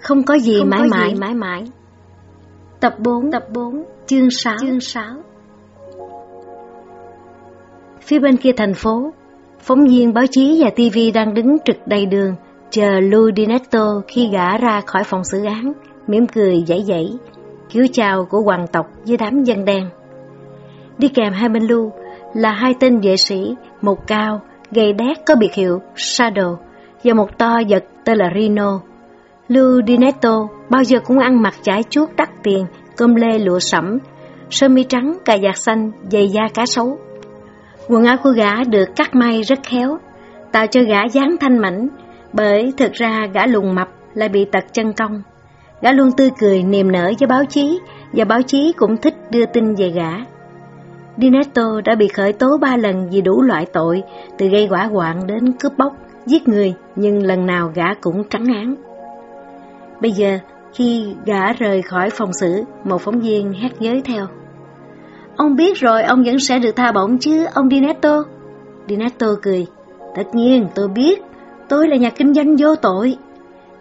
Không có gì Không mãi có mãi gì mãi mãi. Tập 4 Tập 4 Chương 6 Chương 6 Phía bên kia thành phố, phóng viên báo chí và TV đang đứng trực đầy đường, chờ Lou Dinetto khi gã ra khỏi phòng xử án, mỉm cười dãy dãy, kiểu chào của hoàng tộc với đám dân đen. Đi kèm hai bên Lou là hai tên vệ sĩ, một cao, gầy đét có biệt hiệu Shadow và một to vật tên là Rino. Lưu Dinetto bao giờ cũng ăn mặc chải chuốt đắt tiền, cơm lê lụa sẫm, sơ mi trắng, cà vạt xanh, giày da cá sấu. Quần áo của gã được cắt may rất khéo, tạo cho gã dáng thanh mảnh, bởi thực ra gã lùn mập lại bị tật chân cong. Gã luôn tươi cười niềm nở với báo chí, và báo chí cũng thích đưa tin về gã. Dinetto đã bị khởi tố ba lần vì đủ loại tội, từ gây quả hoạn đến cướp bóc, giết người, nhưng lần nào gã cũng trắng án. Bây giờ, khi gã rời khỏi phòng xử, một phóng viên hét giới theo. Ông biết rồi, ông vẫn sẽ được tha bổng chứ, ông Dinetto. Dinetto cười. Tất nhiên, tôi biết, tôi là nhà kinh doanh vô tội.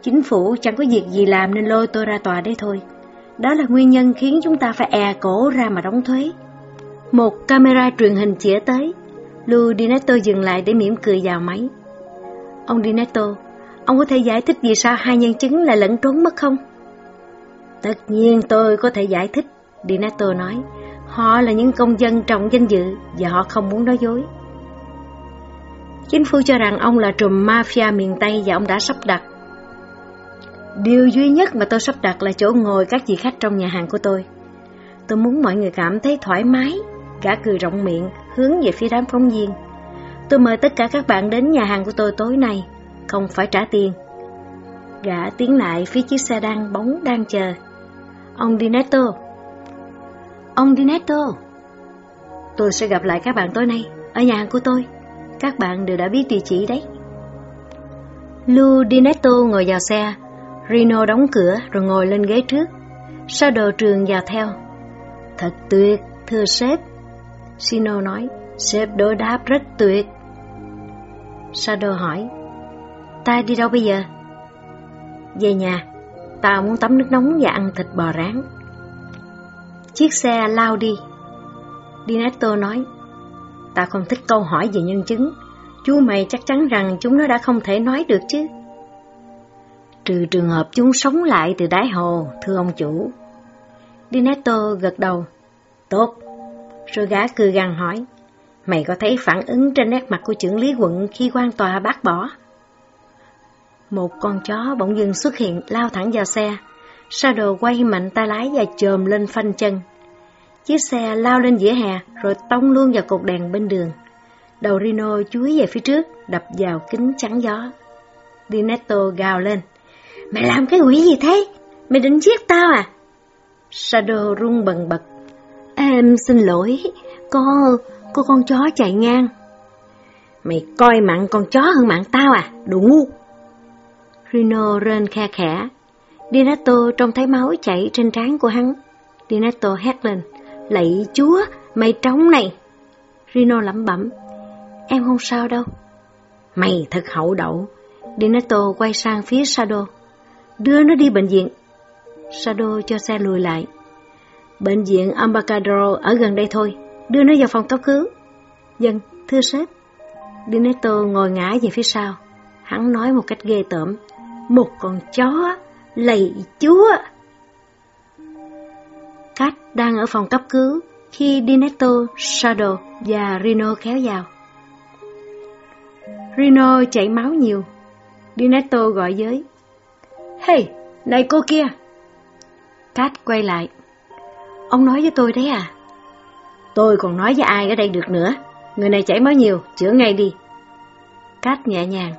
Chính phủ chẳng có việc gì làm nên lôi tôi ra tòa đây thôi. Đó là nguyên nhân khiến chúng ta phải è cổ ra mà đóng thuế. Một camera truyền hình chĩa tới. Lou Dinetto dừng lại để mỉm cười vào máy. Ông Dinetto, ông có thể giải thích vì sao hai nhân chứng lại lẫn trốn mất không? Tất nhiên tôi có thể giải thích, Dinetto nói. Họ là những công dân trọng danh dự và họ không muốn nói dối. Chính phủ cho rằng ông là trùm mafia miền Tây và ông đã sắp đặt. Điều duy nhất mà tôi sắp đặt là chỗ ngồi các vị khách trong nhà hàng của tôi. Tôi muốn mọi người cảm thấy thoải mái cả cười rộng miệng, hướng về phía đám phóng viên. Tôi mời tất cả các bạn đến nhà hàng của tôi tối nay, không phải trả tiền. Gã tiến lại phía chiếc xe đang bóng đang chờ. Ông Dinetto. Ông Dinetto. Tôi sẽ gặp lại các bạn tối nay, ở nhà hàng của tôi. Các bạn đều đã biết địa chỉ đấy. lu Dinetto ngồi vào xe, Rino đóng cửa rồi ngồi lên ghế trước. sao đồ trường vào theo. Thật tuyệt, thưa sếp. Sino nói, sếp đối đáp rất tuyệt. Sado hỏi, ta đi đâu bây giờ? Về nhà, tao muốn tắm nước nóng và ăn thịt bò rán. Chiếc xe lao đi. Dinetto nói, ta không thích câu hỏi về nhân chứng. Chú mày chắc chắn rằng chúng nó đã không thể nói được chứ. Trừ trường hợp chúng sống lại từ đáy hồ, thưa ông chủ. Dinetto gật đầu. Tốt, rồi gã cười gằn hỏi, mày có thấy phản ứng trên nét mặt của trưởng lý quận khi quan tòa bác bỏ? Một con chó bỗng dưng xuất hiện lao thẳng vào xe, Shadow quay mạnh tay lái và chồm lên phanh chân. Chiếc xe lao lên vỉa hè rồi tông luôn vào cột đèn bên đường. Đầu Rino chúi về phía trước, đập vào kính chắn gió. Dinetto gào lên. Mày làm cái quỷ gì thế? Mày định giết tao à? Shadow rung bần bật Em xin lỗi, có, có con chó chạy ngang. Mày coi mạng con chó hơn mạng tao à, đồ ngu. Rino rên khe khẽ. Dinato trông thấy máu chảy trên trán của hắn. Dinato hét lên, lạy chúa, mày trống này. Rino lẩm bẩm, em không sao đâu. Mày thật hậu đậu. Dinato quay sang phía Sado. Đưa nó đi bệnh viện. Sado cho xe lùi lại. Bệnh viện Ambacadro ở gần đây thôi, đưa nó vào phòng cấp cứu. Dân, thưa sếp. Dineto ngồi ngã về phía sau. Hắn nói một cách ghê tởm. Một con chó, lầy chúa. Kat đang ở phòng cấp cứu khi Dineto, Shadow và Rino kéo vào. Rino chảy máu nhiều. Dineto gọi giới. Hey, này cô kia! Kat quay lại. Ông nói với tôi đấy à? Tôi còn nói với ai ở đây được nữa. Người này chảy máu nhiều, chữa ngay đi. Cát nhẹ nhàng.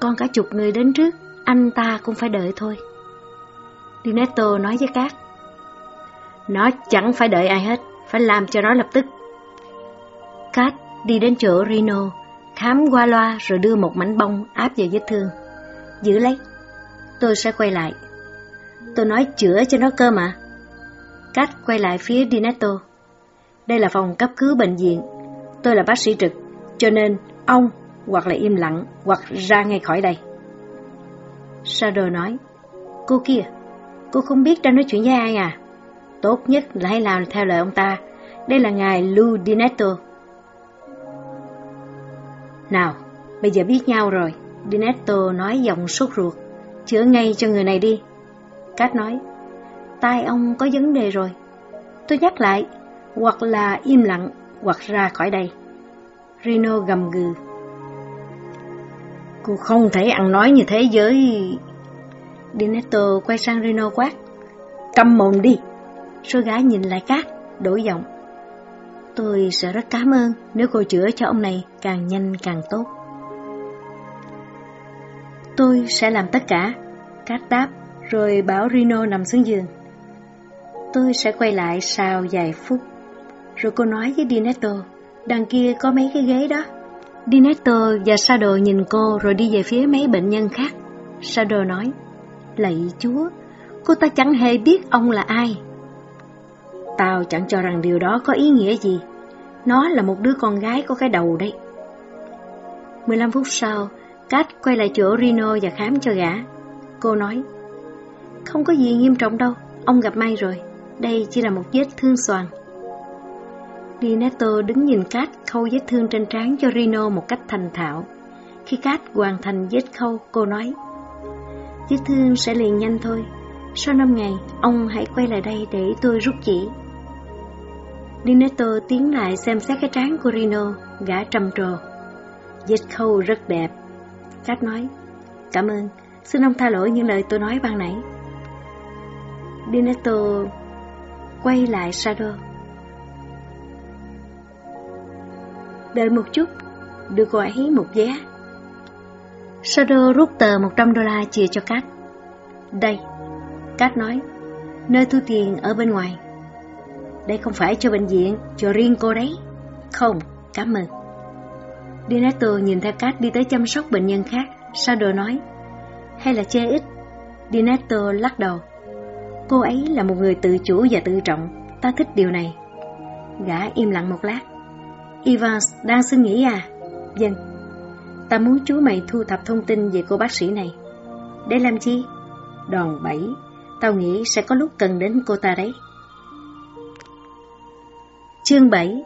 Con cả chục người đến trước, anh ta cũng phải đợi thôi. Dinetto nói với Cát. Nó chẳng phải đợi ai hết, phải làm cho nó lập tức. Cát đi đến chỗ Rino, khám qua loa rồi đưa một mảnh bông áp vào vết thương. Giữ lấy, tôi sẽ quay lại. Tôi nói chữa cho nó cơ mà. cát quay lại phía Dinetto. Đây là phòng cấp cứu bệnh viện. Tôi là bác sĩ trực, cho nên ông hoặc là im lặng hoặc ra ngay khỏi đây. Shadow nói, cô kia, cô không biết đang nói chuyện với ai à? Tốt nhất là hãy làm theo lời ông ta. Đây là ngài Lou Dinetto. Nào, bây giờ biết nhau rồi. Dinetto nói giọng sốt ruột. Chữa ngay cho người này đi. Cát nói, tai ông có vấn đề rồi. Tôi nhắc lại, hoặc là im lặng, hoặc ra khỏi đây. Reno gầm gừ. Cô không thể ăn nói như thế với... Dinetto quay sang Reno quát. Câm mồm đi! Số gái nhìn lại cát, đổi giọng. Tôi sẽ rất cảm ơn nếu cô chữa cho ông này càng nhanh càng tốt. Tôi sẽ làm tất cả, Cát đáp, rồi bảo Reno nằm xuống giường. Tôi sẽ quay lại sau vài phút. Rồi cô nói với Dinetto, đằng kia có mấy cái ghế đó. Dinetto và Sado nhìn cô rồi đi về phía mấy bệnh nhân khác. Sado nói, lạy chúa, cô ta chẳng hề biết ông là ai. Tao chẳng cho rằng điều đó có ý nghĩa gì. Nó là một đứa con gái có cái đầu đấy. 15 phút sau, Kat quay lại chỗ Rino và khám cho gã. Cô nói, không có gì nghiêm trọng đâu, ông gặp may rồi. Đây chỉ là một vết thương xoàn. Dineto đứng nhìn cát khâu vết thương trên trán cho Rino một cách thành thạo. Khi cát hoàn thành vết khâu, cô nói, vết thương sẽ liền nhanh thôi. Sau năm ngày, ông hãy quay lại đây để tôi rút chỉ. Dineto tiến lại xem xét cái trán của Rino, gã trầm trồ. Vết khâu rất đẹp. Cát nói, cảm ơn, xin ông tha lỗi những lời tôi nói ban nãy. Dineto quay lại Shadow. Đợi một chút, đưa cô ấy một giá. Shadow rút tờ 100 đô la chia cho Cát. Đây, Cát nói, nơi thu tiền ở bên ngoài. Đây không phải cho bệnh viện, cho riêng cô đấy. Không, cảm ơn. Dinato nhìn theo Cát đi tới chăm sóc bệnh nhân khác. Shadow nói, hay là chê ít? Dinato lắc đầu. Cô ấy là một người tự chủ và tự trọng, ta thích điều này. Gã im lặng một lát. Evans đang suy nghĩ à? dân. Ta muốn chú mày thu thập thông tin về cô bác sĩ này. Để làm chi? Đòn bẫy. Tao nghĩ sẽ có lúc cần đến cô ta đấy. Chương 7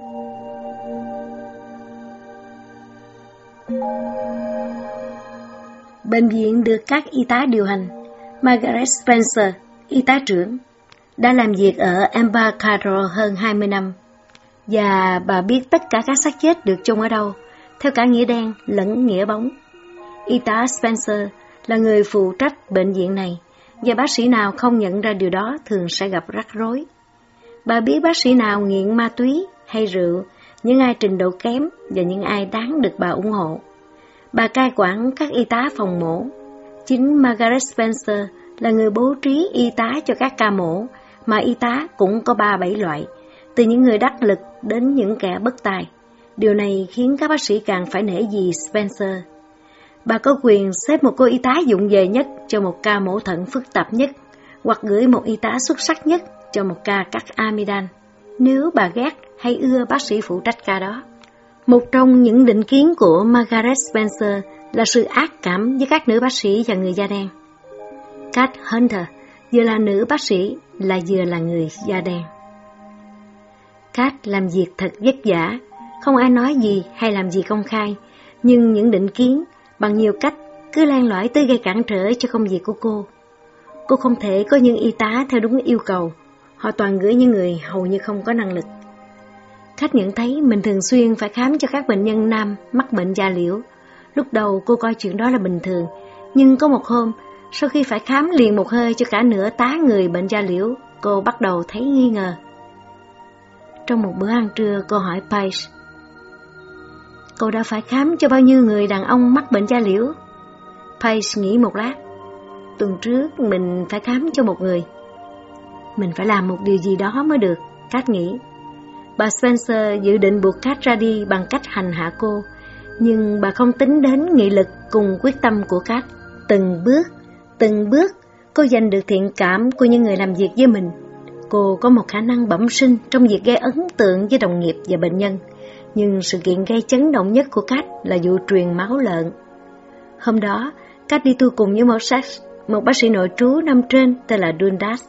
Bệnh viện được các y tá điều hành. Margaret Spencer, y tá trưởng, đã làm việc ở Embarcadero hơn 20 năm. Và bà biết tất cả các xác chết được chôn ở đâu, theo cả nghĩa đen lẫn nghĩa bóng. Y tá Spencer là người phụ trách bệnh viện này, và bác sĩ nào không nhận ra điều đó thường sẽ gặp rắc rối. Bà biết bác sĩ nào nghiện ma túy hay rượu, những ai trình độ kém và những ai đáng được bà ủng hộ. Bà cai quản các y tá phòng mổ. Chính Margaret Spencer là người bố trí y tá cho các ca mổ, mà y tá cũng có ba bảy loại, từ những người đắc lực đến những kẻ bất tài. Điều này khiến các bác sĩ càng phải nể gì Spencer. Bà có quyền xếp một cô y tá dụng về nhất cho một ca mổ thận phức tạp nhất, hoặc gửi một y tá xuất sắc nhất cho một ca cắt amidan, nếu bà ghét hay ưa bác sĩ phụ trách ca đó. Một trong những định kiến của Margaret Spencer là sự ác cảm với các nữ bác sĩ và người da đen. Kat Hunter vừa là nữ bác sĩ là vừa là người da đen. Kat làm việc thật vất vả, không ai nói gì hay làm gì công khai, nhưng những định kiến bằng nhiều cách cứ lan lõi tới gây cản trở cho công việc của cô. Cô không thể có những y tá theo đúng yêu cầu, họ toàn gửi những người hầu như không có năng lực. Khách nhận thấy mình thường xuyên phải khám cho các bệnh nhân nam mắc bệnh da liễu. Lúc đầu cô coi chuyện đó là bình thường, nhưng có một hôm, sau khi phải khám liền một hơi cho cả nửa tá người bệnh da liễu, cô bắt đầu thấy nghi ngờ. Trong một bữa ăn trưa, cô hỏi Paige, Cô đã phải khám cho bao nhiêu người đàn ông mắc bệnh da liễu? Paige nghĩ một lát. Tuần trước mình phải khám cho một người. Mình phải làm một điều gì đó mới được, Kat nghĩ. Bà Spencer dự định buộc Kat ra đi bằng cách hành hạ cô, nhưng bà không tính đến nghị lực cùng quyết tâm của Kat. Từng bước, từng bước, cô giành được thiện cảm của những người làm việc với mình. Cô có một khả năng bẩm sinh trong việc gây ấn tượng với đồng nghiệp và bệnh nhân, nhưng sự kiện gây chấn động nhất của Kat là vụ truyền máu lợn. Hôm đó, Kat đi tu cùng với Moses, một bác sĩ nội trú năm trên tên là Dundas.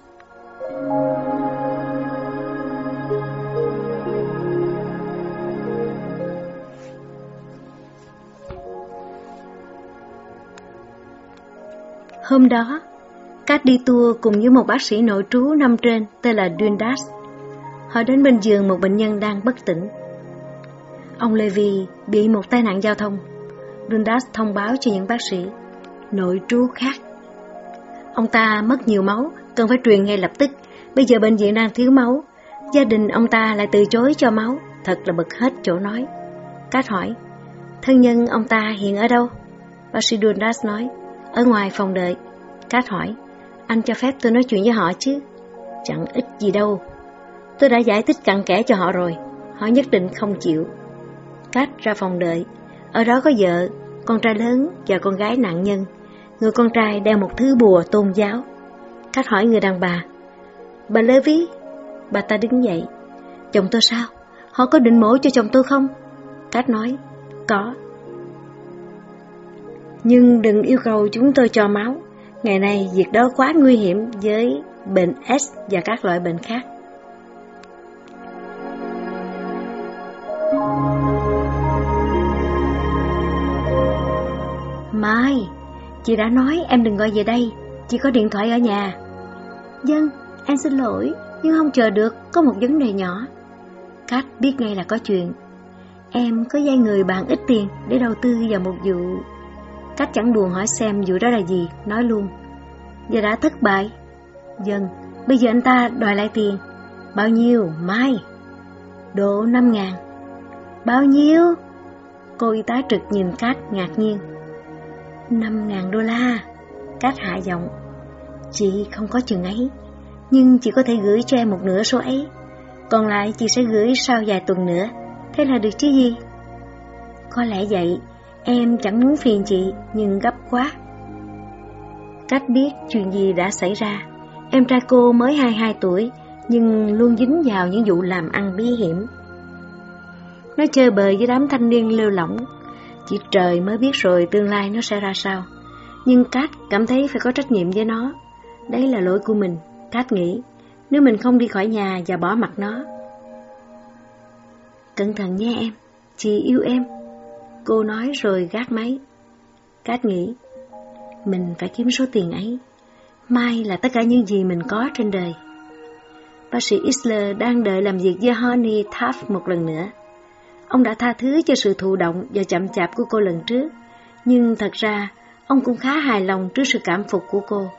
Hôm đó, Cát đi tour cùng với một bác sĩ nội trú năm trên tên là Dundas. Họ đến bên giường một bệnh nhân đang bất tỉnh. Ông Levy bị một tai nạn giao thông. Dundas thông báo cho những bác sĩ nội trú khác. Ông ta mất nhiều máu, cần phải truyền ngay lập tức. Bây giờ bệnh viện đang thiếu máu. Gia đình ông ta lại từ chối cho máu. Thật là bực hết chỗ nói. Cát hỏi, thân nhân ông ta hiện ở đâu? Bác sĩ Dundas nói, ở ngoài phòng đợi. Cát hỏi, anh cho phép tôi nói chuyện với họ chứ? Chẳng ít gì đâu. Tôi đã giải thích cặn kẽ cho họ rồi. Họ nhất định không chịu. Cát ra phòng đợi. Ở đó có vợ, con trai lớn và con gái nạn nhân. Người con trai đeo một thứ bùa tôn giáo. Cát hỏi người đàn bà. Bà Lê Ví? Bà ta đứng dậy. Chồng tôi sao? Họ có định mổ cho chồng tôi không? Cát nói. Có. Nhưng đừng yêu cầu chúng tôi cho máu. Ngày nay, việc đó quá nguy hiểm với bệnh S và các loại bệnh khác. Mai, chị đã nói em đừng gọi về đây, chị có điện thoại ở nhà. Dân, em xin lỗi, nhưng không chờ được, có một vấn đề nhỏ. Cát biết ngay là có chuyện. Em có dây người bạn ít tiền để đầu tư vào một vụ Cách chẳng buồn hỏi xem vụ đó là gì, nói luôn. Giờ đã thất bại. Dân, bây giờ anh ta đòi lại tiền. Bao nhiêu? Mai. Độ năm ngàn. Bao nhiêu? Cô y tá trực nhìn Cát ngạc nhiên. Năm ngàn đô la. Cát hạ giọng. Chị không có chừng ấy, nhưng chị có thể gửi cho em một nửa số ấy. Còn lại chị sẽ gửi sau vài tuần nữa. Thế là được chứ gì? Có lẽ vậy, Em chẳng muốn phiền chị, nhưng gấp quá. Cách biết chuyện gì đã xảy ra, em trai cô mới 22 tuổi, nhưng luôn dính vào những vụ làm ăn bí hiểm. Nó chơi bời với đám thanh niên lêu lỏng, chỉ trời mới biết rồi tương lai nó sẽ ra sao. Nhưng Cát cảm thấy phải có trách nhiệm với nó. Đấy là lỗi của mình, Cát nghĩ, nếu mình không đi khỏi nhà và bỏ mặt nó. Cẩn thận nha em, chị yêu em. Cô nói rồi gác máy. Cát nghĩ, mình phải kiếm số tiền ấy. Mai là tất cả những gì mình có trên đời. Bác sĩ Isler đang đợi làm việc với Honey Taft một lần nữa. Ông đã tha thứ cho sự thụ động và chậm chạp của cô lần trước, nhưng thật ra ông cũng khá hài lòng trước sự cảm phục của cô.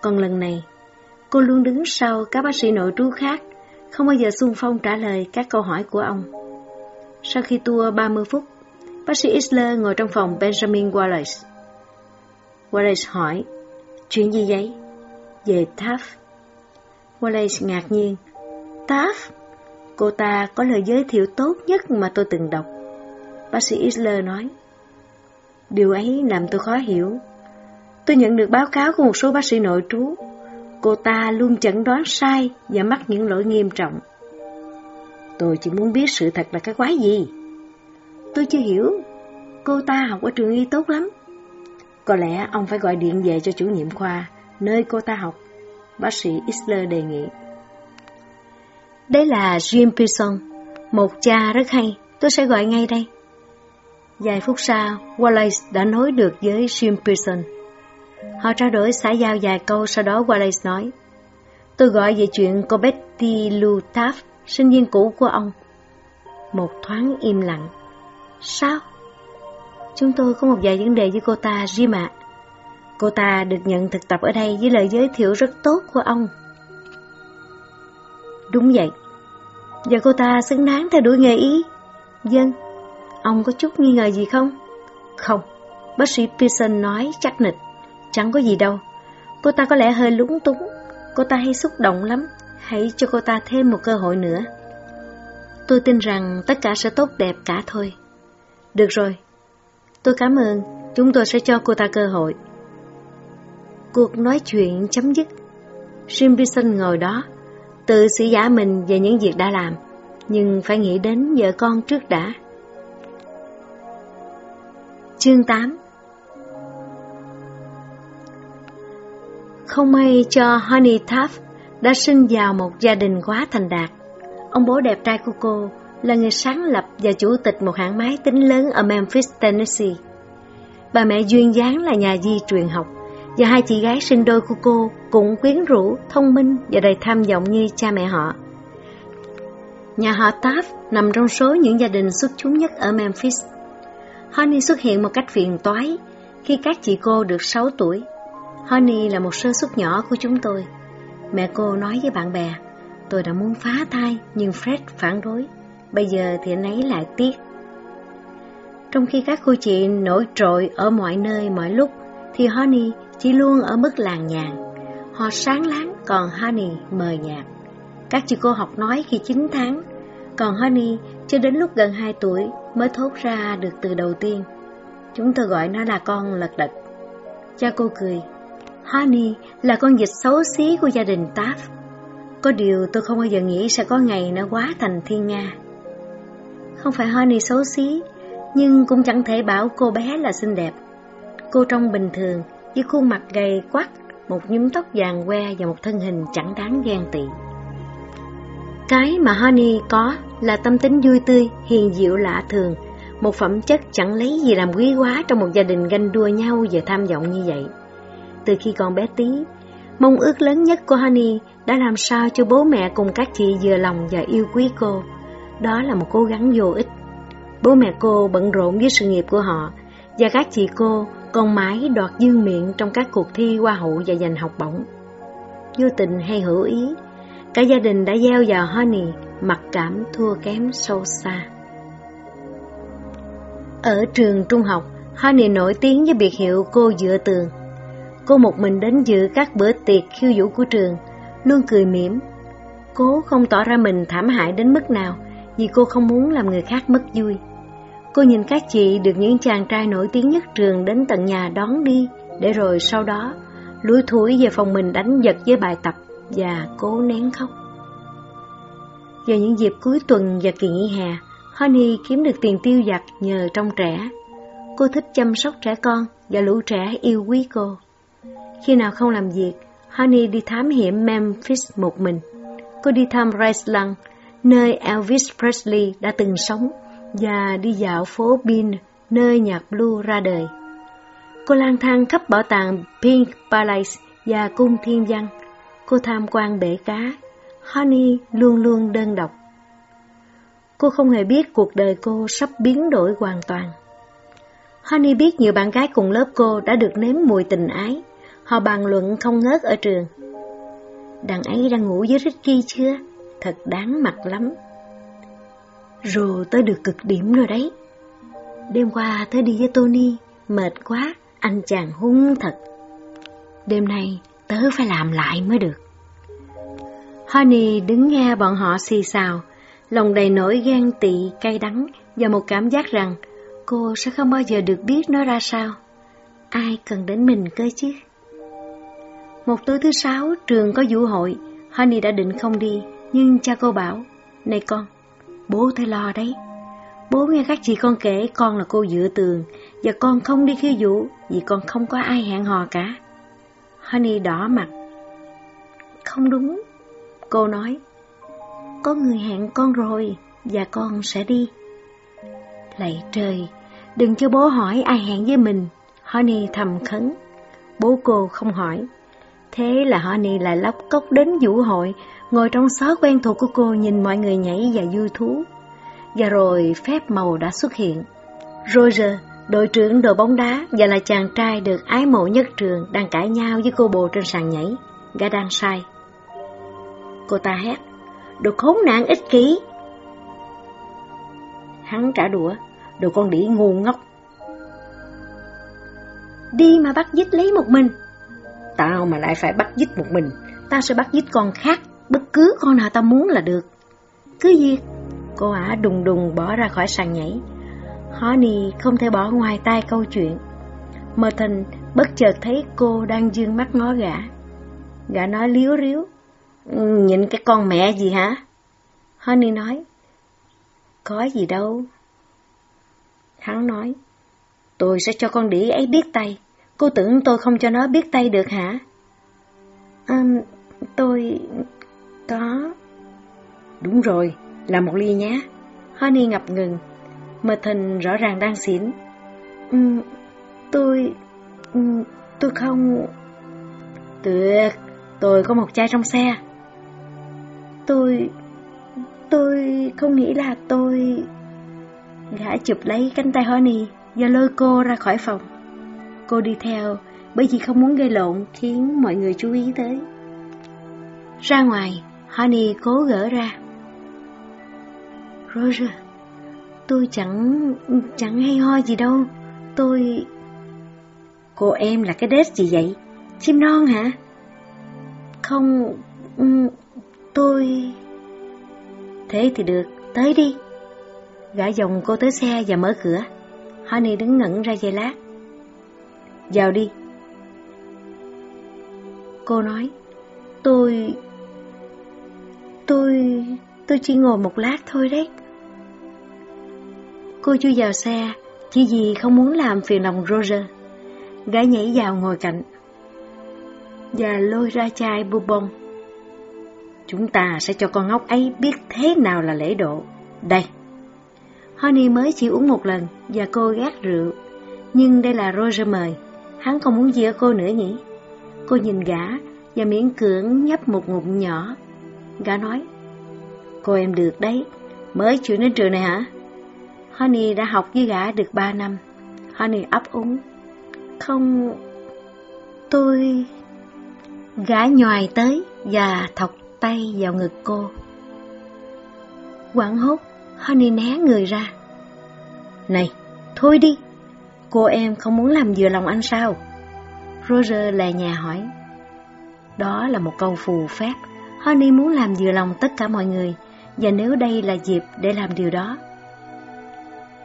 Còn lần này, cô luôn đứng sau các bác sĩ nội trú khác, không bao giờ xung phong trả lời các câu hỏi của ông. Sau khi tour 30 phút, Bác sĩ Isler ngồi trong phòng Benjamin Wallace. Wallace hỏi, chuyện gì vậy? Về Taft. Wallace ngạc nhiên. Taft? Cô ta có lời giới thiệu tốt nhất mà tôi từng đọc. Bác sĩ Isler nói. Điều ấy làm tôi khó hiểu. Tôi nhận được báo cáo của một số bác sĩ nội trú. Cô ta luôn chẩn đoán sai và mắc những lỗi nghiêm trọng. Tôi chỉ muốn biết sự thật là cái quái gì. Tôi chưa hiểu, cô ta học ở trường y tốt lắm. Có lẽ ông phải gọi điện về cho chủ nhiệm khoa, nơi cô ta học. Bác sĩ Isler đề nghị. Đấy là Jim Pearson, một cha rất hay, tôi sẽ gọi ngay đây. Vài phút sau, Wallace đã nói được với Jim Pearson. Họ trao đổi xã giao vài câu, sau đó Wallace nói, Tôi gọi về chuyện cô Betty Lutaf, sinh viên cũ của ông. Một thoáng im lặng. Sao? Chúng tôi có một vài vấn đề với cô ta, Jim ạ. Cô ta được nhận thực tập ở đây với lời giới thiệu rất tốt của ông. Đúng vậy. Và cô ta xứng đáng theo đuổi nghề ý. Dân, ông có chút nghi ngờ gì không? Không, bác sĩ Pearson nói chắc nịch. Chẳng có gì đâu. Cô ta có lẽ hơi lúng túng. Cô ta hay xúc động lắm. Hãy cho cô ta thêm một cơ hội nữa. Tôi tin rằng tất cả sẽ tốt đẹp cả thôi. Được rồi, tôi cảm ơn, chúng tôi sẽ cho cô ta cơ hội. Cuộc nói chuyện chấm dứt. simpson ngồi đó, tự xử giả mình về những việc đã làm, nhưng phải nghĩ đến vợ con trước đã. Chương 8 Không may cho Honey Taft đã sinh vào một gia đình quá thành đạt. Ông bố đẹp trai của cô là người sáng lập và chủ tịch một hãng máy tính lớn ở Memphis, Tennessee. Bà mẹ duyên dáng là nhà di truyền học và hai chị gái sinh đôi của cô cũng quyến rũ, thông minh và đầy tham vọng như cha mẹ họ. Nhà họ Taft nằm trong số những gia đình xuất chúng nhất ở Memphis. Honey xuất hiện một cách phiền toái khi các chị cô được 6 tuổi. Honey là một sơ suất nhỏ của chúng tôi. Mẹ cô nói với bạn bè, tôi đã muốn phá thai nhưng Fred phản đối. Bây giờ thì anh ấy lại tiếc. Trong khi các cô chị nổi trội ở mọi nơi mọi lúc, thì Honey chỉ luôn ở mức làng nhàn. Họ sáng láng, còn Honey mờ nhạt. Các chị cô học nói khi 9 tháng, còn Honey cho đến lúc gần 2 tuổi mới thốt ra được từ đầu tiên. Chúng tôi gọi nó là con lật đật. Cha cô cười. Honey là con dịch xấu xí của gia đình Taft. Có điều tôi không bao giờ nghĩ sẽ có ngày nó quá thành thiên nga. Không phải Honey xấu xí, nhưng cũng chẳng thể bảo cô bé là xinh đẹp. Cô trông bình thường, với khuôn mặt gầy quắc, một nhúm tóc vàng que và một thân hình chẳng đáng ghen tị. Cái mà Honey có là tâm tính vui tươi, hiền dịu lạ thường, một phẩm chất chẳng lấy gì làm quý quá trong một gia đình ganh đua nhau và tham vọng như vậy. Từ khi còn bé tí, mong ước lớn nhất của Honey đã làm sao cho bố mẹ cùng các chị vừa lòng và yêu quý cô. Đó là một cố gắng vô ích. Bố mẹ cô bận rộn với sự nghiệp của họ, và các chị cô còn mãi đoạt dương miệng trong các cuộc thi hoa hậu và giành học bổng. Vô tình hay hữu ý, cả gia đình đã gieo vào Honey mặc cảm thua kém sâu xa. Ở trường trung học, Honey nổi tiếng với biệt hiệu cô dựa tường. Cô một mình đến dự các bữa tiệc khiêu vũ của trường, luôn cười mỉm. Cố không tỏ ra mình thảm hại đến mức nào, vì cô không muốn làm người khác mất vui. Cô nhìn các chị được những chàng trai nổi tiếng nhất trường đến tận nhà đón đi, để rồi sau đó lúi thúi về phòng mình đánh giật với bài tập và cố nén khóc. Vào những dịp cuối tuần và kỳ nghỉ hè, Honey kiếm được tiền tiêu vặt nhờ trong trẻ. Cô thích chăm sóc trẻ con và lũ trẻ yêu quý cô. Khi nào không làm việc, Honey đi thám hiểm Memphis một mình. Cô đi thăm Graceland, nơi Elvis Presley đã từng sống, và đi dạo phố Bean, nơi nhạc blue ra đời. Cô lang thang khắp bảo tàng Pink Palace và cung thiên văn. Cô tham quan bể cá. Honey luôn luôn đơn độc. Cô không hề biết cuộc đời cô sắp biến đổi hoàn toàn. Honey biết nhiều bạn gái cùng lớp cô đã được nếm mùi tình ái. Họ bàn luận không ngớt ở trường. Đàn ấy đang ngủ với Ricky chưa? Thật đáng mặt lắm. Rồi tới được cực điểm rồi đấy. Đêm qua tớ đi với Tony, mệt quá, anh chàng hung thật. Đêm nay tớ phải làm lại mới được. Honey đứng nghe bọn họ xì xào, lòng đầy nỗi ghen tị, cay đắng và một cảm giác rằng cô sẽ không bao giờ được biết nó ra sao. Ai cần đến mình cơ chứ? Một tối thứ sáu, trường có vũ hội, Honey đã định không đi, nhưng cha cô bảo, Này con, bố thấy lo đấy. Bố nghe các chị con kể con là cô dựa tường, và con không đi khiêu vũ vì con không có ai hẹn hò cả. Honey đỏ mặt. Không đúng, cô nói. Có người hẹn con rồi, và con sẽ đi. Lạy trời, đừng cho bố hỏi ai hẹn với mình. Honey thầm khấn. Bố cô không hỏi. Thế là Honey lại lóc cốc đến vũ hội, ngồi trong xó quen thuộc của cô nhìn mọi người nhảy và vui thú. Và rồi phép màu đã xuất hiện. Roger, đội trưởng đội bóng đá và là chàng trai được ái mộ nhất trường đang cãi nhau với cô bồ trên sàn nhảy. Gã đang sai. Cô ta hét, đồ khốn nạn ích kỷ. Hắn trả đũa, đồ con đĩ ngu ngốc. Đi mà bắt dít lấy một mình. Tao mà lại phải bắt dít một mình, tao sẽ bắt dít con khác, bất cứ con nào tao muốn là được. Cứ việc, cô ả đùng đùng bỏ ra khỏi sàn nhảy. Honey không thể bỏ ngoài tai câu chuyện. Merton bất chợt thấy cô đang dương mắt ngó gã. Gã nói liếu riếu. Nhìn cái con mẹ gì hả? Honey nói. Có gì đâu. Hắn nói. Tôi sẽ cho con đĩ ấy biết tay. Cô tưởng tôi không cho nó biết tay được hả? Um, tôi... có... Đúng rồi, là một ly nhé. Honey ngập ngừng. Merton rõ ràng đang xỉn. Um, tôi... Um, tôi không... Tuyệt, tôi có một chai trong xe. Tôi... tôi không nghĩ là tôi... Gã chụp lấy cánh tay Honey và lôi cô ra khỏi phòng. Cô đi theo bởi vì không muốn gây lộn khiến mọi người chú ý tới. Ra ngoài, Honey cố gỡ ra. Roger, tôi chẳng... chẳng hay ho gì đâu. Tôi... Cô em là cái đết gì vậy? Chim non hả? Không... Ừ, tôi... Thế thì được, tới đi. Gã dòng cô tới xe và mở cửa. Honey đứng ngẩn ra giây lát. Vào đi. Cô nói, tôi... tôi... tôi chỉ ngồi một lát thôi đấy. Cô chưa vào xe, chỉ vì không muốn làm phiền lòng Roger. gái nhảy vào ngồi cạnh và lôi ra chai bourbon. Chúng ta sẽ cho con ngốc ấy biết thế nào là lễ độ. Đây. Honey mới chỉ uống một lần và cô ghét rượu. Nhưng đây là Roger mời, hắn không muốn gì ở cô nữa nhỉ? Cô nhìn gã và miễn cưỡng nhấp một ngụm nhỏ. Gã nói, Cô em được đấy, mới chuyển đến trường này hả? Honey đã học với gã được ba năm. Honey ấp úng. Không, tôi... Gã nhòi tới và thọc tay vào ngực cô. Quảng hốt, Honey né người ra. Này, thôi đi, cô em không muốn làm vừa lòng anh sao? Roger là nhà hỏi. Đó là một câu phù phép. Honey muốn làm vừa lòng tất cả mọi người, và nếu đây là dịp để làm điều đó.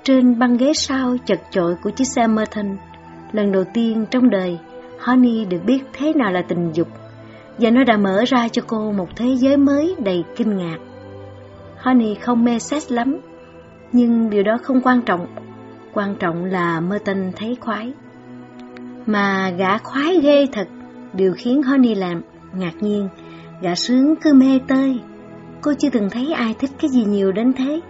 Trên băng ghế sau chật chội của chiếc xe Merton, lần đầu tiên trong đời, Honey được biết thế nào là tình dục, và nó đã mở ra cho cô một thế giới mới đầy kinh ngạc. Honey không mê sex lắm, nhưng điều đó không quan trọng. Quan trọng là Merton thấy khoái. Mà gã khoái ghê thật, điều khiến Honey làm ngạc nhiên, gã sướng cứ mê tơi. Cô chưa từng thấy ai thích cái gì nhiều đến thế.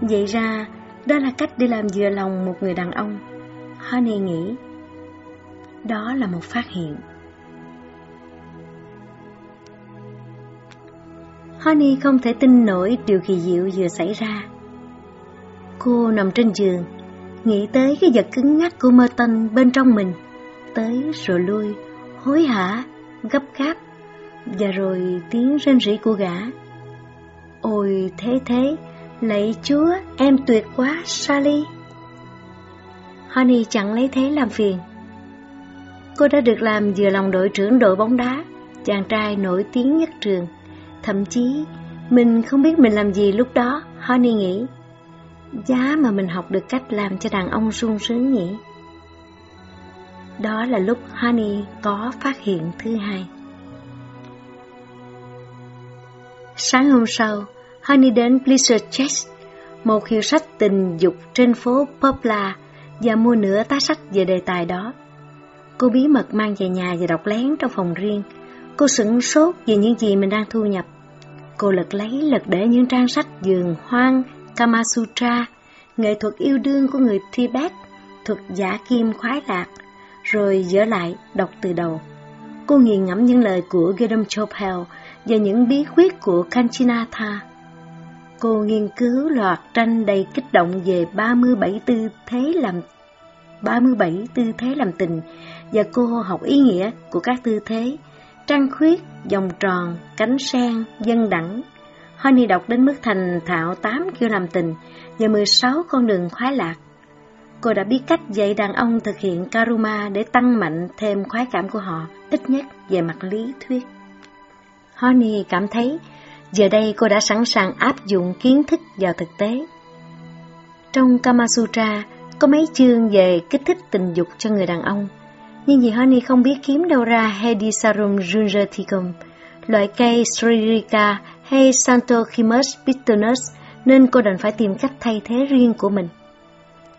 Vậy ra, đó là cách để làm vừa lòng một người đàn ông. Honey nghĩ, đó là một phát hiện. Honey không thể tin nổi điều kỳ diệu vừa xảy ra. Cô nằm trên giường, nghĩ tới cái vật cứng ngắc của Merton bên trong mình, tới rồi lui, hối hả, gấp gáp, và rồi tiếng rên rỉ của gã. Ôi thế thế, lạy chúa, em tuyệt quá, Sally. Honey chẳng lấy thế làm phiền. Cô đã được làm vừa lòng đội trưởng đội bóng đá, chàng trai nổi tiếng nhất trường. Thậm chí, mình không biết mình làm gì lúc đó, Honey nghĩ. Giá mà mình học được cách làm cho đàn ông sung sướng nhỉ? Đó là lúc Honey có phát hiện thứ hai. Sáng hôm sau, Honey đến Blizzard Chest, một hiệu sách tình dục trên phố Poplar và mua nửa tá sách về đề tài đó. Cô bí mật mang về nhà và đọc lén trong phòng riêng. Cô sửng sốt về những gì mình đang thu nhập. Cô lật lấy lật để những trang sách giường hoang, Kama Sutra, nghệ thuật yêu đương của người Tibet, thuật giả kim khoái lạc, rồi dở lại đọc từ đầu. Cô nghiền ngẫm những lời của Gedam Chopel và những bí quyết của Kanchinatha. Cô nghiên cứu loạt tranh đầy kích động về 37 tư thế làm 37 tư thế làm tình và cô học ý nghĩa của các tư thế trăng khuyết, vòng tròn, cánh sen, dân đẳng. Honey đọc đến mức thành thạo 8 kiểu làm tình và 16 con đường khoái lạc. Cô đã biết cách dạy đàn ông thực hiện karuma để tăng mạnh thêm khoái cảm của họ, ít nhất về mặt lý thuyết. Honey cảm thấy giờ đây cô đã sẵn sàng áp dụng kiến thức vào thực tế. Trong Kama Sutra có mấy chương về kích thích tình dục cho người đàn ông, nhưng vì Honey không biết kiếm đâu ra Hedisarum jungerticum, loại cây sririka hay Santochimus Pitonus nên cô đành phải tìm cách thay thế riêng của mình.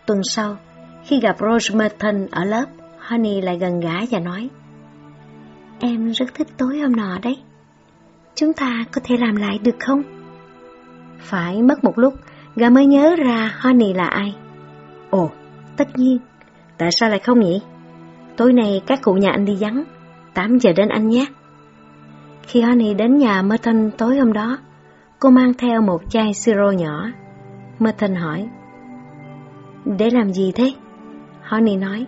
Tuần sau, khi gặp Rose Merton ở lớp, Honey lại gần gã và nói Em rất thích tối hôm nọ đấy. Chúng ta có thể làm lại được không? Phải mất một lúc, gã mới nhớ ra Honey là ai. Ồ, tất nhiên. Tại sao lại không nhỉ? Tối nay các cụ nhà anh đi vắng, 8 giờ đến anh nhé. Khi Honey đến nhà Merton tối hôm đó, cô mang theo một chai siro nhỏ. Merton hỏi, Để làm gì thế? Honey nói,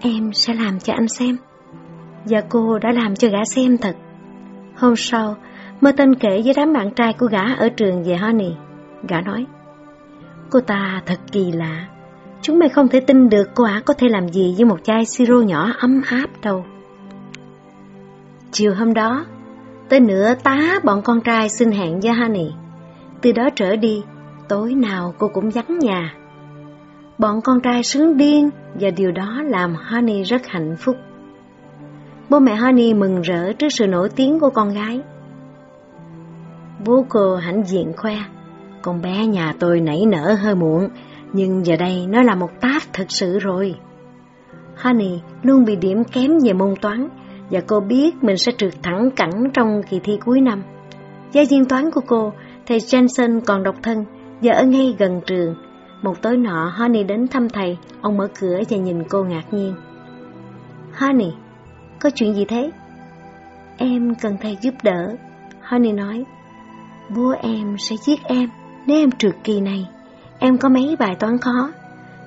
Em sẽ làm cho anh xem. Và cô đã làm cho gã xem thật. Hôm sau, Merton kể với đám bạn trai của gã ở trường về Honey. Gã nói, Cô ta thật kỳ lạ. Chúng mày không thể tin được cô ả có thể làm gì với một chai siro nhỏ ấm áp đâu. Chiều hôm đó, tới nửa tá bọn con trai xin hẹn với Honey. Từ đó trở đi, tối nào cô cũng vắng nhà. Bọn con trai sướng điên và điều đó làm Honey rất hạnh phúc. Bố mẹ Honey mừng rỡ trước sự nổi tiếng của con gái. Bố cô hãnh diện khoe, con bé nhà tôi nảy nở hơi muộn, nhưng giờ đây nó là một táp thật sự rồi. Honey luôn bị điểm kém về môn toán, và cô biết mình sẽ trượt thẳng cẳng trong kỳ thi cuối năm. Giáo viên toán của cô, thầy Jensen còn độc thân và ở ngay gần trường. Một tối nọ, Honey đến thăm thầy, ông mở cửa và nhìn cô ngạc nhiên. Honey, có chuyện gì thế? Em cần thầy giúp đỡ. Honey nói, bố em sẽ giết em nếu em trượt kỳ này. Em có mấy bài toán khó.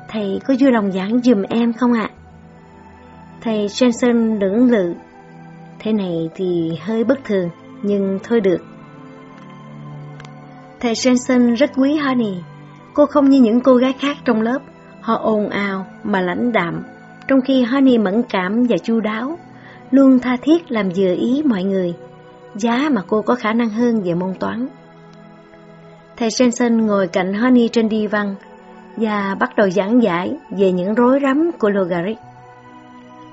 Thầy có vui lòng giảng dùm em không ạ? Thầy Jensen lưỡng lự. Thế này thì hơi bất thường, nhưng thôi được. Thầy Jensen rất quý Honey. Cô không như những cô gái khác trong lớp. Họ ồn ào mà lãnh đạm, trong khi Honey mẫn cảm và chu đáo, luôn tha thiết làm vừa ý mọi người, giá mà cô có khả năng hơn về môn toán. Thầy Jensen ngồi cạnh Honey trên đi văn và bắt đầu giảng giải về những rối rắm của logarit.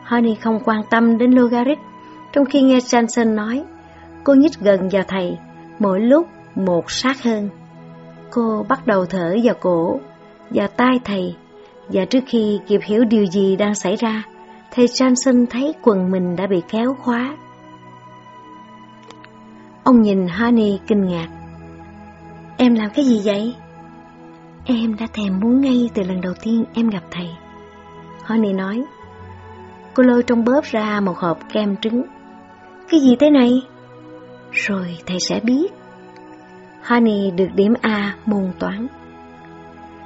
Honey không quan tâm đến logarit, trong khi nghe Samson nói, cô nhích gần vào thầy, mỗi lúc một sát hơn. Cô bắt đầu thở vào cổ và tai thầy, và trước khi kịp hiểu điều gì đang xảy ra, thầy Samson thấy quần mình đã bị kéo khóa. Ông nhìn Honey kinh ngạc. Em làm cái gì vậy? Em đã thèm muốn ngay từ lần đầu tiên em gặp thầy. Honey nói. Cô lôi trong bóp ra một hộp kem trứng. Cái gì thế này? Rồi thầy sẽ biết. Honey được điểm A môn toán.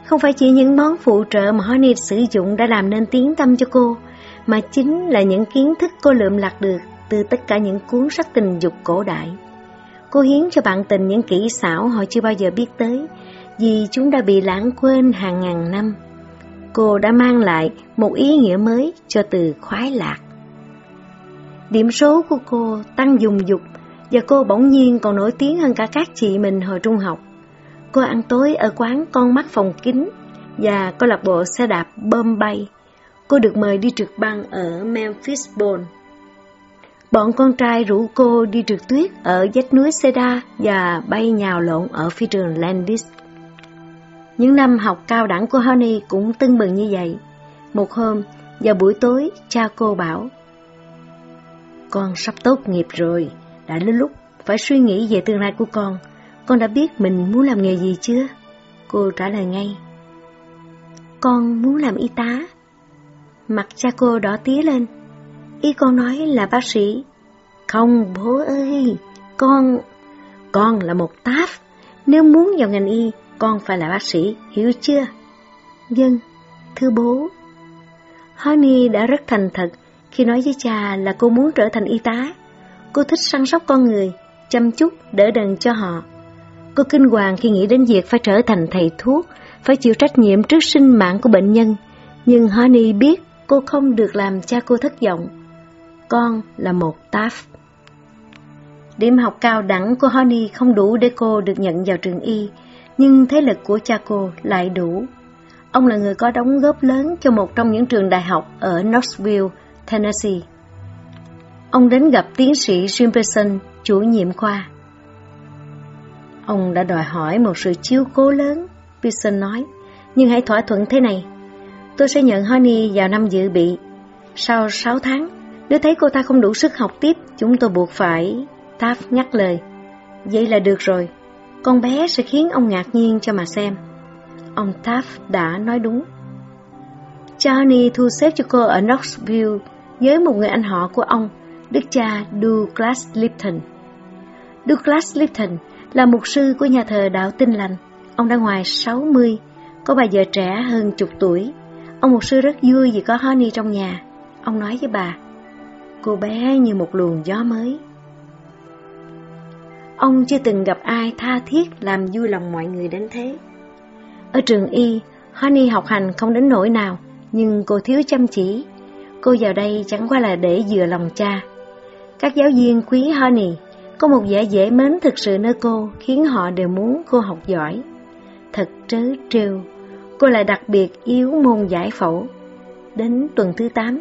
Không phải chỉ những món phụ trợ mà Honey sử dụng đã làm nên tiếng tâm cho cô, mà chính là những kiến thức cô lượm lạc được từ tất cả những cuốn sách tình dục cổ đại. Cô hiến cho bạn tình những kỹ xảo họ chưa bao giờ biết tới, vì chúng đã bị lãng quên hàng ngàn năm. Cô đã mang lại một ý nghĩa mới cho từ khoái lạc. Điểm số của cô tăng dùng dục và cô bỗng nhiên còn nổi tiếng hơn cả các chị mình hồi trung học. Cô ăn tối ở quán con mắt phòng kính và câu lạc bộ xe đạp bơm bay. Cô được mời đi trượt băng ở Memphis Bowl. Bọn con trai rủ cô đi trượt tuyết ở dách núi Seda và bay nhào lộn ở phi trường Landis. Những năm học cao đẳng của Honey cũng tưng bừng như vậy. Một hôm, vào buổi tối, cha cô bảo con sắp tốt nghiệp rồi, đã đến lúc phải suy nghĩ về tương lai của con. Con đã biết mình muốn làm nghề gì chưa? Cô trả lời ngay. Con muốn làm y tá. Mặt cha cô đỏ tía lên. Y con nói là bác sĩ. Không bố ơi, con... Con là một táp. Nếu muốn vào ngành y, con phải là bác sĩ, hiểu chưa? Dân, thưa bố. Honey đã rất thành thật khi nói với cha là cô muốn trở thành y tá. Cô thích săn sóc con người, chăm chút, đỡ đần cho họ. Cô kinh hoàng khi nghĩ đến việc phải trở thành thầy thuốc, phải chịu trách nhiệm trước sinh mạng của bệnh nhân. Nhưng Honey biết cô không được làm cha cô thất vọng. Con là một TAF. Điểm học cao đẳng của Honey không đủ để cô được nhận vào trường y, nhưng thế lực của cha cô lại đủ. Ông là người có đóng góp lớn cho một trong những trường đại học ở Knoxville, Tennessee. Ông đến gặp tiến sĩ Jimperson, chủ nhiệm khoa. Ông đã đòi hỏi một sự chiếu cố lớn, Pearson nói, nhưng hãy thỏa thuận thế này. Tôi sẽ nhận Honey vào năm dự bị. Sau 6 tháng, Nếu thấy cô ta không đủ sức học tiếp, chúng tôi buộc phải... Taft nhắc lời. Vậy là được rồi, con bé sẽ khiến ông ngạc nhiên cho mà xem. Ông Taft đã nói đúng. Johnny thu xếp cho cô ở Knoxville với một người anh họ của ông, đức cha Douglas Lipton. Douglas Lipton là mục sư của nhà thờ đạo tinh lành. Ông đã ngoài 60, có bà vợ trẻ hơn chục tuổi. Ông mục sư rất vui vì có Honey trong nhà. Ông nói với bà, cô bé như một luồng gió mới. Ông chưa từng gặp ai tha thiết làm vui lòng mọi người đến thế. Ở trường y, Honey học hành không đến nỗi nào, nhưng cô thiếu chăm chỉ. Cô vào đây chẳng qua là để dừa lòng cha. Các giáo viên quý Honey có một vẻ dễ mến thực sự nơi cô khiến họ đều muốn cô học giỏi. Thật trớ trêu, cô lại đặc biệt yếu môn giải phẫu. Đến tuần thứ 8,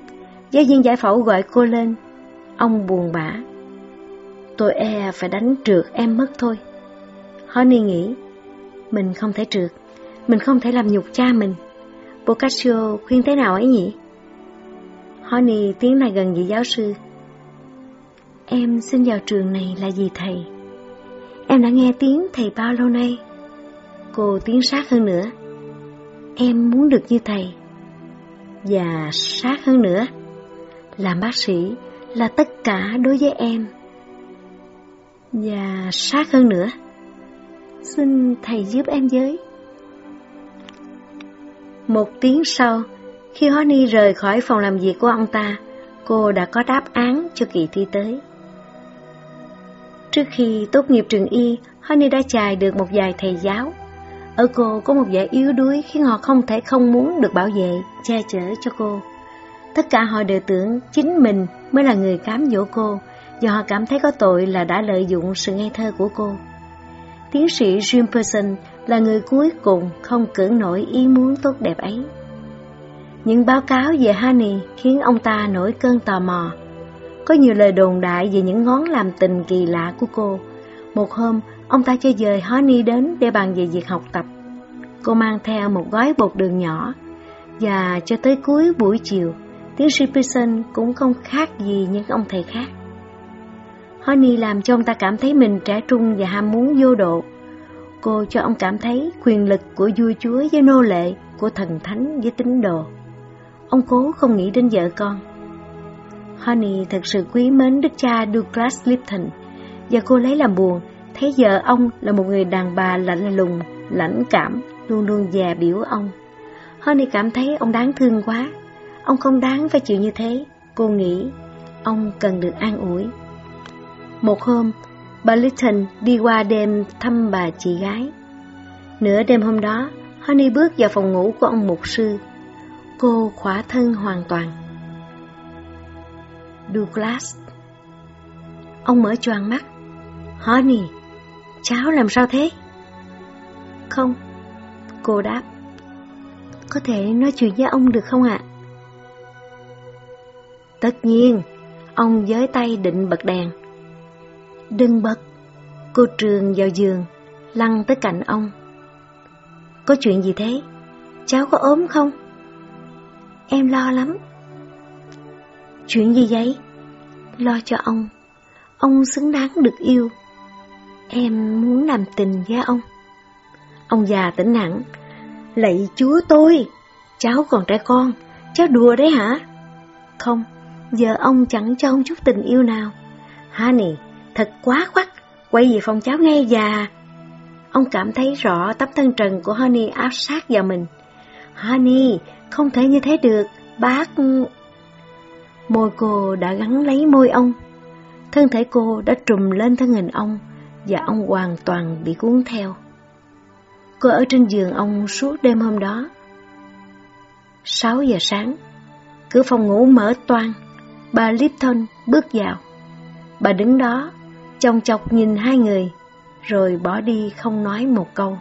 giáo viên giải phẫu gọi cô lên. Ông buồn bã. Tôi e phải đánh trượt em mất thôi. Honey nghĩ, mình không thể trượt, mình không thể làm nhục cha mình. Boccaccio, khuyên thế nào ấy nhỉ? Honey tiến lại gần vị giáo sư. Em xin vào trường này là gì thầy? Em đã nghe tiếng thầy bao lâu nay? Cô tiến sát hơn nữa. Em muốn được như thầy. Và sát hơn nữa. Làm bác sĩ là tất cả đối với em. Và sát hơn nữa. Xin thầy giúp em với. Một tiếng sau, khi Honey rời khỏi phòng làm việc của ông ta, cô đã có đáp án cho kỳ thi tới. Trước khi tốt nghiệp trường y, Honey đã chài được một vài thầy giáo. Ở cô có một vẻ yếu đuối khiến họ không thể không muốn được bảo vệ, che chở cho cô. Tất cả họ đều tưởng chính mình mới là người cám dỗ cô, do họ cảm thấy có tội là đã lợi dụng sự ngây thơ của cô. Tiến sĩ Jim Person là người cuối cùng không cưỡng nổi ý muốn tốt đẹp ấy. Những báo cáo về Honey khiến ông ta nổi cơn tò mò. Có nhiều lời đồn đại về những ngón làm tình kỳ lạ của cô. Một hôm, ông ta cho dời Honey đến để bàn về việc học tập. Cô mang theo một gói bột đường nhỏ, và cho tới cuối buổi chiều, tiến sĩ Pearson cũng không khác gì những ông thầy khác. Honey làm cho ông ta cảm thấy mình trẻ trung và ham muốn vô độ. Cô cho ông cảm thấy quyền lực của vua chúa với nô lệ, của thần thánh với tín đồ. Ông cố không nghĩ đến vợ con. Honey thật sự quý mến đức cha Douglas Lipton và cô lấy làm buồn thấy vợ ông là một người đàn bà lạnh lùng, lãnh cảm, luôn luôn dè biểu ông. Honey cảm thấy ông đáng thương quá, ông không đáng phải chịu như thế. Cô nghĩ ông cần được an ủi. Một hôm, bà Litton đi qua đêm thăm bà chị gái. Nửa đêm hôm đó, Honey bước vào phòng ngủ của ông mục sư. Cô khỏa thân hoàn toàn. Douglas Ông mở choàng mắt. Honey, cháu làm sao thế? Không, cô đáp. Có thể nói chuyện với ông được không ạ? Tất nhiên, ông giới tay định bật đèn. Đừng bật, cô trường vào giường, lăn tới cạnh ông. Có chuyện gì thế? Cháu có ốm không? Em lo lắm. Chuyện gì vậy? Lo cho ông. Ông xứng đáng được yêu. Em muốn làm tình với ông. Ông già tỉnh hẳn. Lạy chúa tôi, cháu còn trẻ con, cháu đùa đấy hả? Không, giờ ông chẳng cho ông chút tình yêu nào. Honey, thật quá khoắc, quay về phòng cháu ngay già. Ông cảm thấy rõ tấm thân trần của Honey áp sát vào mình. Honey, không thể như thế được, bác... Môi cô đã gắn lấy môi ông. Thân thể cô đã trùm lên thân hình ông và ông hoàn toàn bị cuốn theo. Cô ở trên giường ông suốt đêm hôm đó. Sáu giờ sáng, cửa phòng ngủ mở toang, bà Lipton bước vào. Bà đứng đó, chồng chọc nhìn hai người, rồi bỏ đi không nói một câu.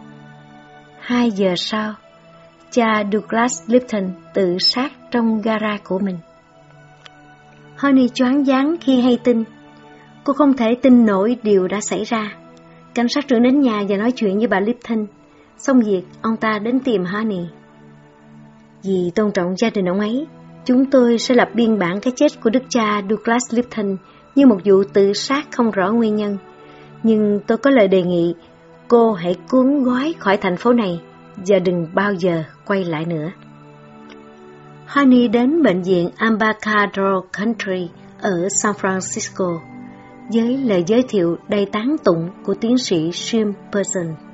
Hai giờ sau, cha Douglas Lipton tự sát trong gara của mình. Honey choáng váng khi hay tin. Cô không thể tin nổi điều đã xảy ra. Cảnh sát trưởng đến nhà và nói chuyện với bà Lipton. Xong việc, ông ta đến tìm Honey. Vì tôn trọng gia đình ông ấy, Chúng tôi sẽ lập biên bản cái chết của đức cha Douglas Lipton như một vụ tự sát không rõ nguyên nhân. Nhưng tôi có lời đề nghị, cô hãy cuốn gói khỏi thành phố này và đừng bao giờ quay lại nữa. Honey đến bệnh viện Ambacado Country ở San Francisco với lời giới thiệu đầy tán tụng của tiến sĩ Jim Person.